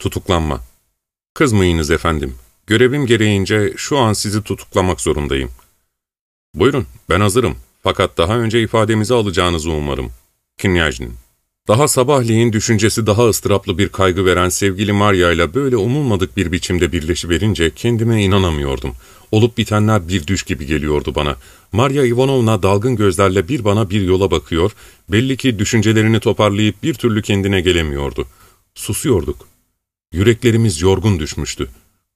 Tutuklanma. Kızmayınız efendim. Görevim gereğince şu an sizi tutuklamak zorundayım. Buyurun, ben hazırım. Fakat daha önce ifademizi alacağınızı umarım. Kinyajnin. Daha sabahleyin düşüncesi daha ıstıraplı bir kaygı veren sevgili Maria ile böyle umulmadık bir biçimde birleşiverince kendime inanamıyordum. Olup bitenler bir düş gibi geliyordu bana. Maria Ivanovna dalgın gözlerle bir bana bir yola bakıyor, belli ki düşüncelerini toparlayıp bir türlü kendine gelemiyordu. Susuyorduk. Yüreklerimiz yorgun düşmüştü.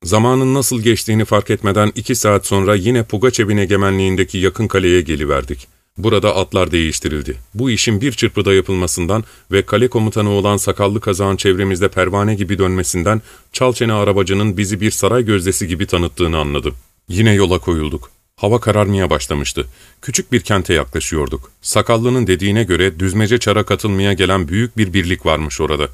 Zamanın nasıl geçtiğini fark etmeden iki saat sonra yine Pugaçev'in egemenliğindeki yakın kaleye geliverdik. Burada atlar değiştirildi. Bu işin bir çırpıda yapılmasından ve kale komutanı olan sakallı kazağın çevremizde pervane gibi dönmesinden çalçene arabacının bizi bir saray gözdesi gibi tanıttığını anladım. Yine yola koyulduk. Hava kararmaya başlamıştı. Küçük bir kente yaklaşıyorduk. Sakallının dediğine göre düzmece çara katılmaya gelen büyük bir birlik varmış orada.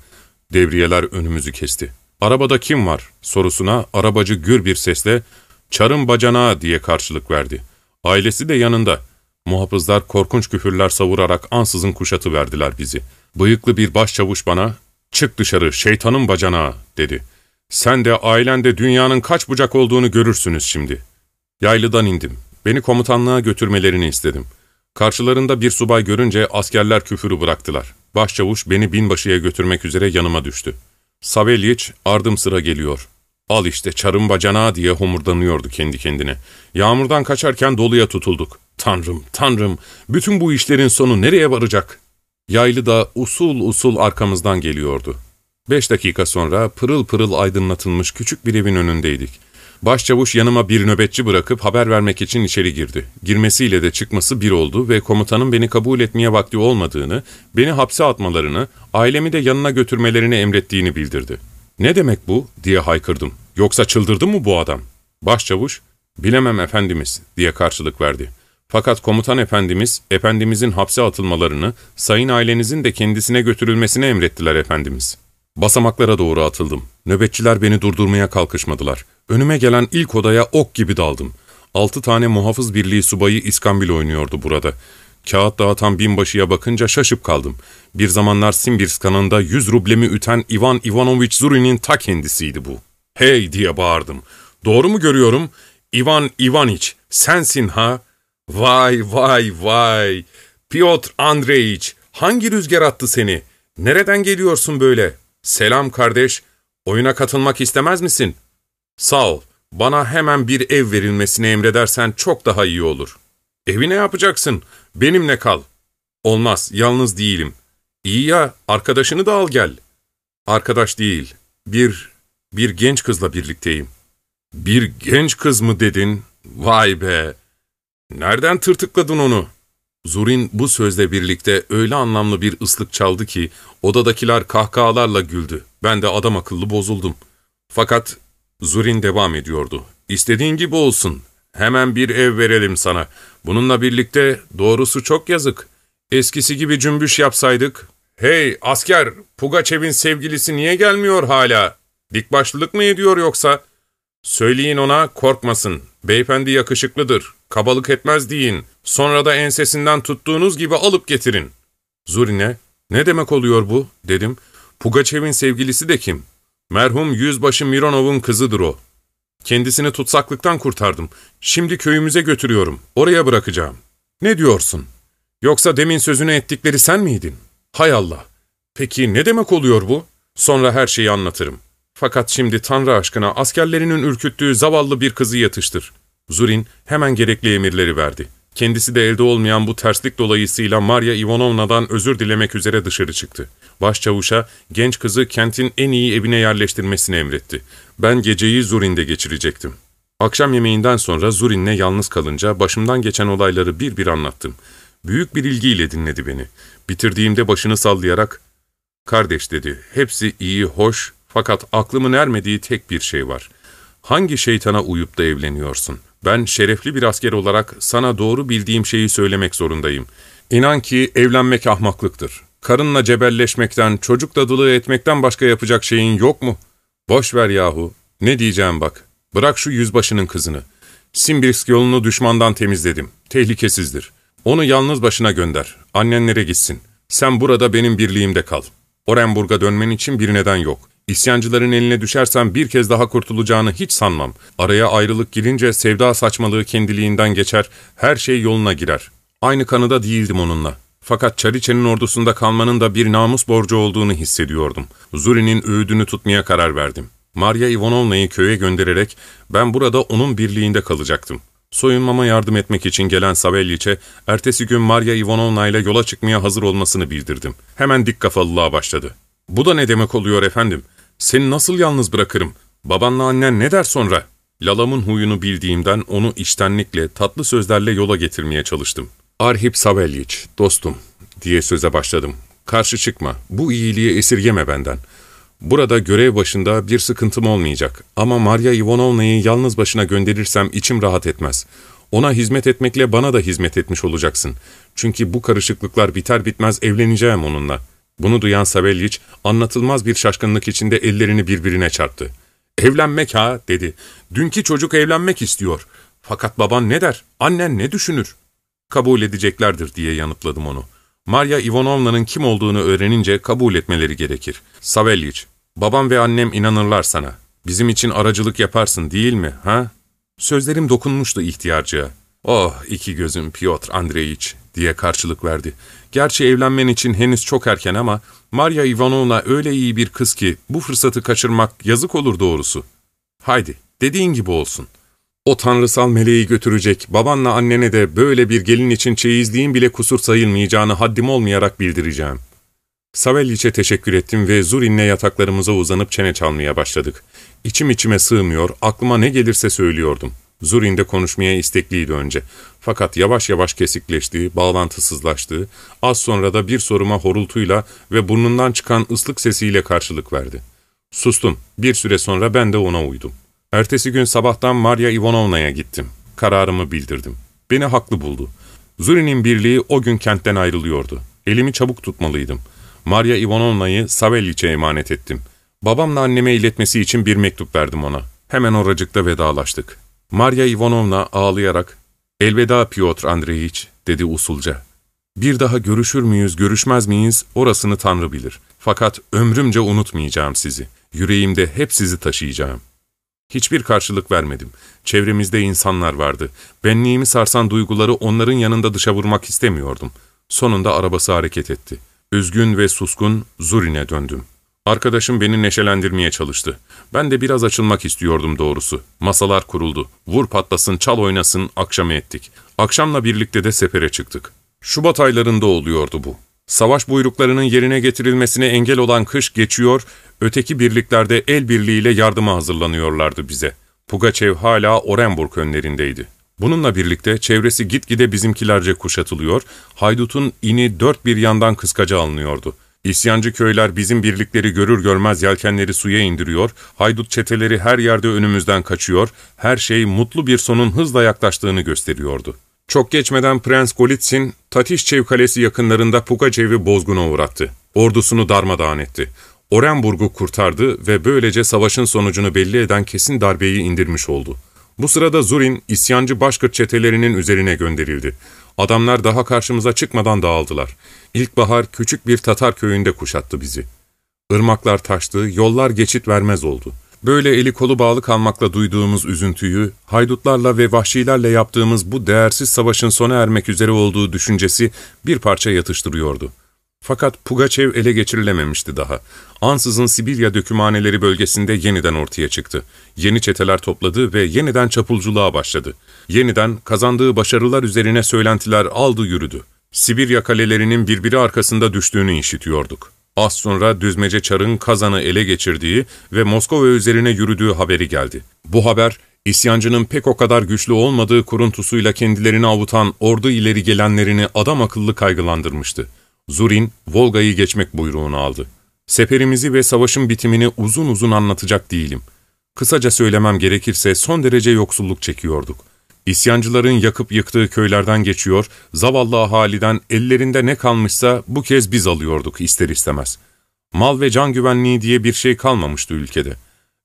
Devriyeler önümüzü kesti. ''Arabada kim var?'' sorusuna arabacı gür bir sesle ''Çarın bacanağı'' diye karşılık verdi. Ailesi de yanında. Muhafızlar korkunç küfürler savurarak ansızın kuşatı verdiler bizi. Bıyıklı bir başçavuş bana ''Çık dışarı şeytanın bacanağı'' dedi. ''Sen de ailen de dünyanın kaç bucak olduğunu görürsünüz şimdi.'' Yaylıdan indim. Beni komutanlığa götürmelerini istedim. Karşılarında bir subay görünce askerler küfürü bıraktılar. Başçavuş beni binbaşıya götürmek üzere yanıma düştü. Savelyiç ardım sıra geliyor. Al işte çarın bacanağı diye homurdanıyordu kendi kendine. Yağmurdan kaçarken doluya tutulduk. Tanrım, tanrım, bütün bu işlerin sonu nereye varacak? Yaylı da usul usul arkamızdan geliyordu. Beş dakika sonra pırıl pırıl aydınlatılmış küçük bir evin önündeydik. Başçavuş yanıma bir nöbetçi bırakıp haber vermek için içeri girdi. Girmesiyle de çıkması bir oldu ve komutanın beni kabul etmeye vakti olmadığını, beni hapse atmalarını, ailemi de yanına götürmelerini emrettiğini bildirdi. ''Ne demek bu?'' diye haykırdım. ''Yoksa çıldırdı mı bu adam?'' Başçavuş, ''Bilemem efendimiz'' diye karşılık verdi. Fakat komutan efendimiz, efendimizin hapse atılmalarını, sayın ailenizin de kendisine götürülmesini emrettiler efendimiz. Basamaklara doğru atıldım. Nöbetçiler beni durdurmaya kalkışmadılar. Önüme gelen ilk odaya ok gibi daldım. Altı tane muhafız birliği subayı iskambil oynuyordu burada. Kağıt dağıtan binbaşıya bakınca şaşıp kaldım. Bir zamanlar Simbirsk kanında yüz rublemi üten Ivan Ivanovich Zurin'in ta kendisiydi bu. ''Hey!'' diye bağırdım. ''Doğru mu görüyorum? Ivan Ivaniç, sensin ha?'' ''Vay vay vay! Piotr Andreyiç, hangi rüzgar attı seni? Nereden geliyorsun böyle? Selam kardeş, oyuna katılmak istemez misin?'' ''Sağ ol, bana hemen bir ev verilmesini emredersen çok daha iyi olur.'' ''Evi ne yapacaksın? Benimle kal.'' ''Olmaz, yalnız değilim.'' ''İyi ya, arkadaşını da al gel.'' ''Arkadaş değil, bir, bir genç kızla birlikteyim.'' ''Bir genç kız mı dedin? Vay be! Nereden tırtıkladın onu?'' Zurin bu sözle birlikte öyle anlamlı bir ıslık çaldı ki odadakiler kahkahalarla güldü. Ben de adam akıllı bozuldum. Fakat Zurin devam ediyordu. İstediğin gibi olsun. Hemen bir ev verelim sana. Bununla birlikte doğrusu çok yazık. Eskisi gibi cümbüş yapsaydık. Hey asker, Pugaçev'in sevgilisi niye gelmiyor hala? Dikbaşlılık mı ediyor yoksa? Söyleyin ona korkmasın. Beyefendi yakışıklıdır. Kabalık etmez deyin. Sonra da ensesinden tuttuğunuz gibi alıp getirin. Zurine, ne demek oluyor bu? dedim. Pugaçev'in sevgilisi de kim? Merhum yüzbaşı Mironov'un kızıdır o. Kendisini tutsaklıktan kurtardım. Şimdi köyümüze götürüyorum. Oraya bırakacağım. Ne diyorsun? Yoksa demin sözünü ettikleri sen miydin? Hay Allah! Peki ne demek oluyor bu? Sonra her şeyi anlatırım. Fakat şimdi Tanrı aşkına askerlerinin ürküttüğü zavallı bir kızı yatıştır. Zurin hemen gerekli emirleri verdi. Kendisi de elde olmayan bu terslik dolayısıyla Maria Ivanovna'dan özür dilemek üzere dışarı çıktı. Başçavuşa genç kızı kentin en iyi evine yerleştirmesini emretti. Ben geceyi Zurin'de geçirecektim. Akşam yemeğinden sonra Zurin'le yalnız kalınca başımdan geçen olayları bir bir anlattım. Büyük bir ilgiyle dinledi beni. Bitirdiğimde başını sallayarak, ''Kardeş'' dedi, ''hepsi iyi, hoş fakat aklımın ermediği tek bir şey var. Hangi şeytana uyup da evleniyorsun? Ben şerefli bir asker olarak sana doğru bildiğim şeyi söylemek zorundayım. İnan ki evlenmek ahmaklıktır. Karınla cebelleşmekten, çocuk dadılığı etmekten başka yapacak şeyin yok mu? Boş ver yahu. Ne diyeceğim bak. Bırak şu yüzbaşının kızını. Simbirsk yolunu düşmandan temizledim. Tehlikesizdir. Onu yalnız başına gönder. Annenlere gitsin. Sen burada benim birliğimde kal. Orenburg'a dönmen için bir neden yok. İsyancıların eline düşersem bir kez daha kurtulacağını hiç sanmam. Araya ayrılık girince sevda saçmalığı kendiliğinden geçer, her şey yoluna girer. Aynı kanıda değildim onunla. Fakat Çariçe'nin ordusunda kalmanın da bir namus borcu olduğunu hissediyordum. Zuri'nin öğüdünü tutmaya karar verdim. Maria Ivanovna'yı köye göndererek ben burada onun birliğinde kalacaktım. Soyunmama yardım etmek için gelen Savelliç'e ertesi gün Maria Ivanovna ile yola çıkmaya hazır olmasını bildirdim. Hemen dik kafalılığa başladı. ''Bu da ne demek oluyor efendim? Seni nasıl yalnız bırakırım? Babanla annen ne der sonra?'' Lalam'ın huyunu bildiğimden onu içtenlikle, tatlı sözlerle yola getirmeye çalıştım. ''Arhip Savelliç, dostum.'' diye söze başladım. ''Karşı çıkma, bu iyiliği esirgeme benden.'' Burada görev başında bir sıkıntım olmayacak ama Maria Ivanovna'yı yalnız başına gönderirsem içim rahat etmez. Ona hizmet etmekle bana da hizmet etmiş olacaksın. Çünkü bu karışıklıklar biter bitmez evleneceğim onunla. Bunu duyan Savelliç anlatılmaz bir şaşkınlık içinde ellerini birbirine çarptı. Evlenmek ha dedi. Dünkü çocuk evlenmek istiyor. Fakat baban ne der? Annen ne düşünür? Kabul edeceklerdir diye yanıtladım onu. Maria Ivanovna'nın kim olduğunu öğrenince kabul etmeleri gerekir. Savelliç, babam ve annem inanırlar sana. Bizim için aracılık yaparsın değil mi, ha? Sözlerim dokunmuştu ihtiyarcıya. Oh iki gözüm Piotr Andreyiç diye karşılık verdi. Gerçi evlenmen için henüz çok erken ama Maria Ivanovna öyle iyi bir kız ki bu fırsatı kaçırmak yazık olur doğrusu. Haydi dediğin gibi olsun.'' O tanrısal meleği götürecek, babanla annene de böyle bir gelin için çeyizliğin bile kusur sayılmayacağını haddim olmayarak bildireceğim. Savelliç'e teşekkür ettim ve Zurin'le yataklarımıza uzanıp çene çalmaya başladık. İçim içime sığmıyor, aklıma ne gelirse söylüyordum. Zurin de konuşmaya istekliydi önce. Fakat yavaş yavaş kesikleşti, bağlantısızlaştı, az sonra da bir soruma horultuyla ve burnundan çıkan ıslık sesiyle karşılık verdi. Sustum, bir süre sonra ben de ona uydum. Ertesi gün sabahtan Maria Ivanovna'ya gittim. Kararımı bildirdim. Beni haklı buldu. Zuri'nin birliği o gün kentten ayrılıyordu. Elimi çabuk tutmalıydım. Maria Ivanovna'yı Savelliç'e emanet ettim. Babamla anneme iletmesi için bir mektup verdim ona. Hemen oracıkta vedalaştık. Maria Ivanovna ağlayarak, ''Elveda Piotr Andreyiç'' dedi usulca. ''Bir daha görüşür müyüz, görüşmez miyiz orasını Tanrı bilir. Fakat ömrümce unutmayacağım sizi. Yüreğimde hep sizi taşıyacağım.'' Hiçbir karşılık vermedim. Çevremizde insanlar vardı. Benliğimi sarsan duyguları onların yanında dışa vurmak istemiyordum. Sonunda arabası hareket etti. Üzgün ve suskun Zurin'e döndüm. Arkadaşım beni neşelendirmeye çalıştı. Ben de biraz açılmak istiyordum doğrusu. Masalar kuruldu. Vur patlasın, çal oynasın, akşamı ettik. Akşamla birlikte de sefere çıktık. Şubat aylarında oluyordu bu. Savaş buyruklarının yerine getirilmesine engel olan kış geçiyor, öteki birliklerde el birliğiyle yardıma hazırlanıyorlardı bize. Pugaçev hala Orenburg önlerindeydi. Bununla birlikte çevresi gitgide bizimkilerce kuşatılıyor, haydutun ini dört bir yandan kıskaca alınıyordu. İsyancı köyler bizim birlikleri görür görmez yelkenleri suya indiriyor, haydut çeteleri her yerde önümüzden kaçıyor, her şey mutlu bir sonun hızla yaklaştığını gösteriyordu. Çok geçmeden Prens Golitsyn, Tatişçev Kalesi yakınlarında Pugacev'i bozguna uğrattı. Ordusunu darmadağın etti. Orenburg'u kurtardı ve böylece savaşın sonucunu belli eden kesin darbeyi indirmiş oldu. Bu sırada Zurin, isyancı başkırt çetelerinin üzerine gönderildi. Adamlar daha karşımıza çıkmadan dağıldılar. İlkbahar küçük bir Tatar köyünde kuşattı bizi. Irmaklar taştı, yollar geçit vermez oldu. Böyle eli kolu bağlı kalmakla duyduğumuz üzüntüyü, haydutlarla ve vahşilerle yaptığımız bu değersiz savaşın sona ermek üzere olduğu düşüncesi bir parça yatıştırıyordu. Fakat Pugaçev ele geçirilememişti daha. Ansızın Sibirya dökümhaneleri bölgesinde yeniden ortaya çıktı. Yeni çeteler topladı ve yeniden çapulculuğa başladı. Yeniden kazandığı başarılar üzerine söylentiler aldı yürüdü. Sibirya kalelerinin birbiri arkasında düştüğünü işitiyorduk. Az sonra Düzmece Çar'ın Kazan'ı ele geçirdiği ve Moskova üzerine yürüdüğü haberi geldi. Bu haber, isyancının pek o kadar güçlü olmadığı kuruntusuyla kendilerini avutan ordu ileri gelenlerini adam akıllı kaygılandırmıştı. Zurin, Volga'yı geçmek buyruğunu aldı. Seferimizi ve savaşın bitimini uzun uzun anlatacak değilim. Kısaca söylemem gerekirse son derece yoksulluk çekiyorduk. İsyancıların yakıp yıktığı köylerden geçiyor, zavallı ahaliden ellerinde ne kalmışsa bu kez biz alıyorduk ister istemez. Mal ve can güvenliği diye bir şey kalmamıştı ülkede.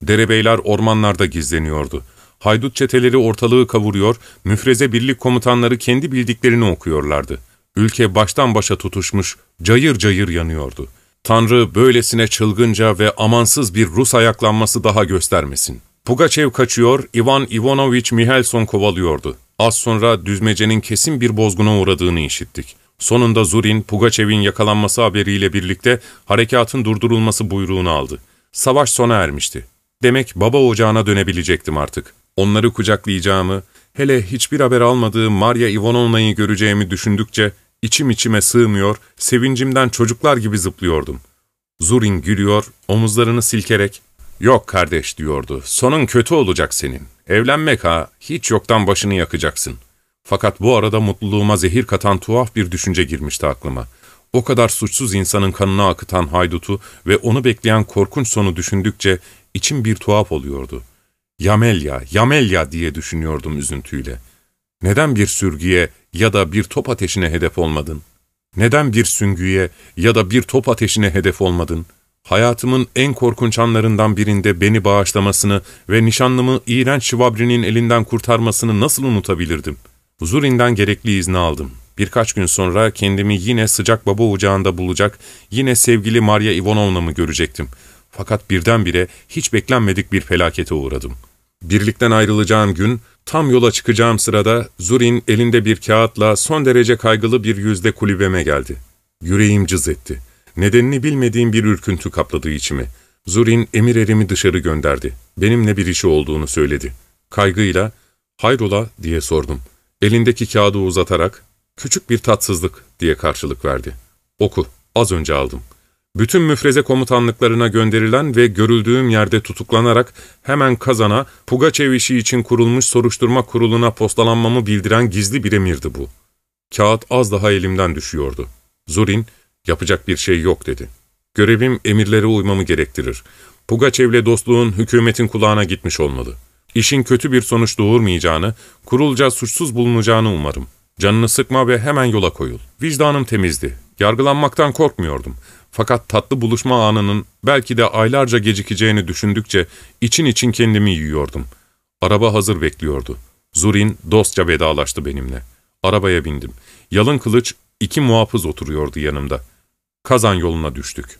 Derebeyler ormanlarda gizleniyordu. Haydut çeteleri ortalığı kavuruyor, müfreze birlik komutanları kendi bildiklerini okuyorlardı. Ülke baştan başa tutuşmuş, cayır cayır yanıyordu. Tanrı böylesine çılgınca ve amansız bir Rus ayaklanması daha göstermesin. Pugaçev kaçıyor, Ivan Ivanovich Mihelson kovalıyordu. Az sonra düzmecenin kesin bir bozguna uğradığını işittik. Sonunda Zurin, Pugaçev'in yakalanması haberiyle birlikte harekatın durdurulması buyruğunu aldı. Savaş sona ermişti. Demek baba ocağına dönebilecektim artık. Onları kucaklayacağımı, hele hiçbir haber almadığım Maria Ivanovna'yı göreceğimi düşündükçe içim içime sığmıyor, sevincimden çocuklar gibi zıplıyordum. Zurin gülüyor, omuzlarını silkerek, ''Yok kardeş'' diyordu, ''sonun kötü olacak senin. Evlenmek ha, hiç yoktan başını yakacaksın.'' Fakat bu arada mutluluğuma zehir katan tuhaf bir düşünce girmişti aklıma. O kadar suçsuz insanın kanını akıtan haydutu ve onu bekleyen korkunç sonu düşündükçe içim bir tuhaf oluyordu. Yamelya, Yamelya diye düşünüyordum üzüntüyle. Neden bir sürgüye ya da bir top ateşine hedef olmadın? Neden bir süngüye ya da bir top ateşine hedef olmadın? Hayatımın en korkunç anlarından birinde beni bağışlamasını ve nişanlımı iğrenç Şivabri'nin elinden kurtarmasını nasıl unutabilirdim? Zurin'den gerekli izni aldım. Birkaç gün sonra kendimi yine sıcak baba ocağında bulacak, yine sevgili Maria Ivanovna'mı görecektim. Fakat birdenbire hiç beklenmedik bir felakete uğradım. Birlikten ayrılacağım gün, tam yola çıkacağım sırada Zurin elinde bir kağıtla son derece kaygılı bir yüzle kulübeme geldi. Yüreğim cız etti. Nedenini bilmediğim bir ürküntü kapladı içimi. Zurin emir erimi dışarı gönderdi. Benimle bir işi olduğunu söyledi. Kaygıyla, ''Hayrola?'' diye sordum. Elindeki kağıdı uzatarak, ''Küçük bir tatsızlık'' diye karşılık verdi. ''Oku, az önce aldım.'' Bütün müfreze komutanlıklarına gönderilen ve görüldüğüm yerde tutuklanarak hemen Kazan'a, Pugaçev işi için kurulmuş soruşturma kuruluna postalanmamı bildiren gizli bir emirdi bu. Kağıt az daha elimden düşüyordu. Zurin, yapacak bir şey yok dedi. Görevim emirlere uymamı gerektirir. Pugaçev'le dostluğun hükümetin kulağına gitmiş olmalı. İşin kötü bir sonuç doğurmayacağını, kurulca suçsuz bulunacağını umarım. Canını sıkma ve hemen yola koyul. Vicdanım temizdi. Yargılanmaktan korkmuyordum. Fakat tatlı buluşma anının belki de aylarca gecikeceğini düşündükçe için için kendimi yiyordum. Araba hazır bekliyordu. Zurin dostça vedalaştı benimle. Arabaya bindim. Yalın kılıç iki muhafız oturuyordu yanımda. Kazan yoluna düştük.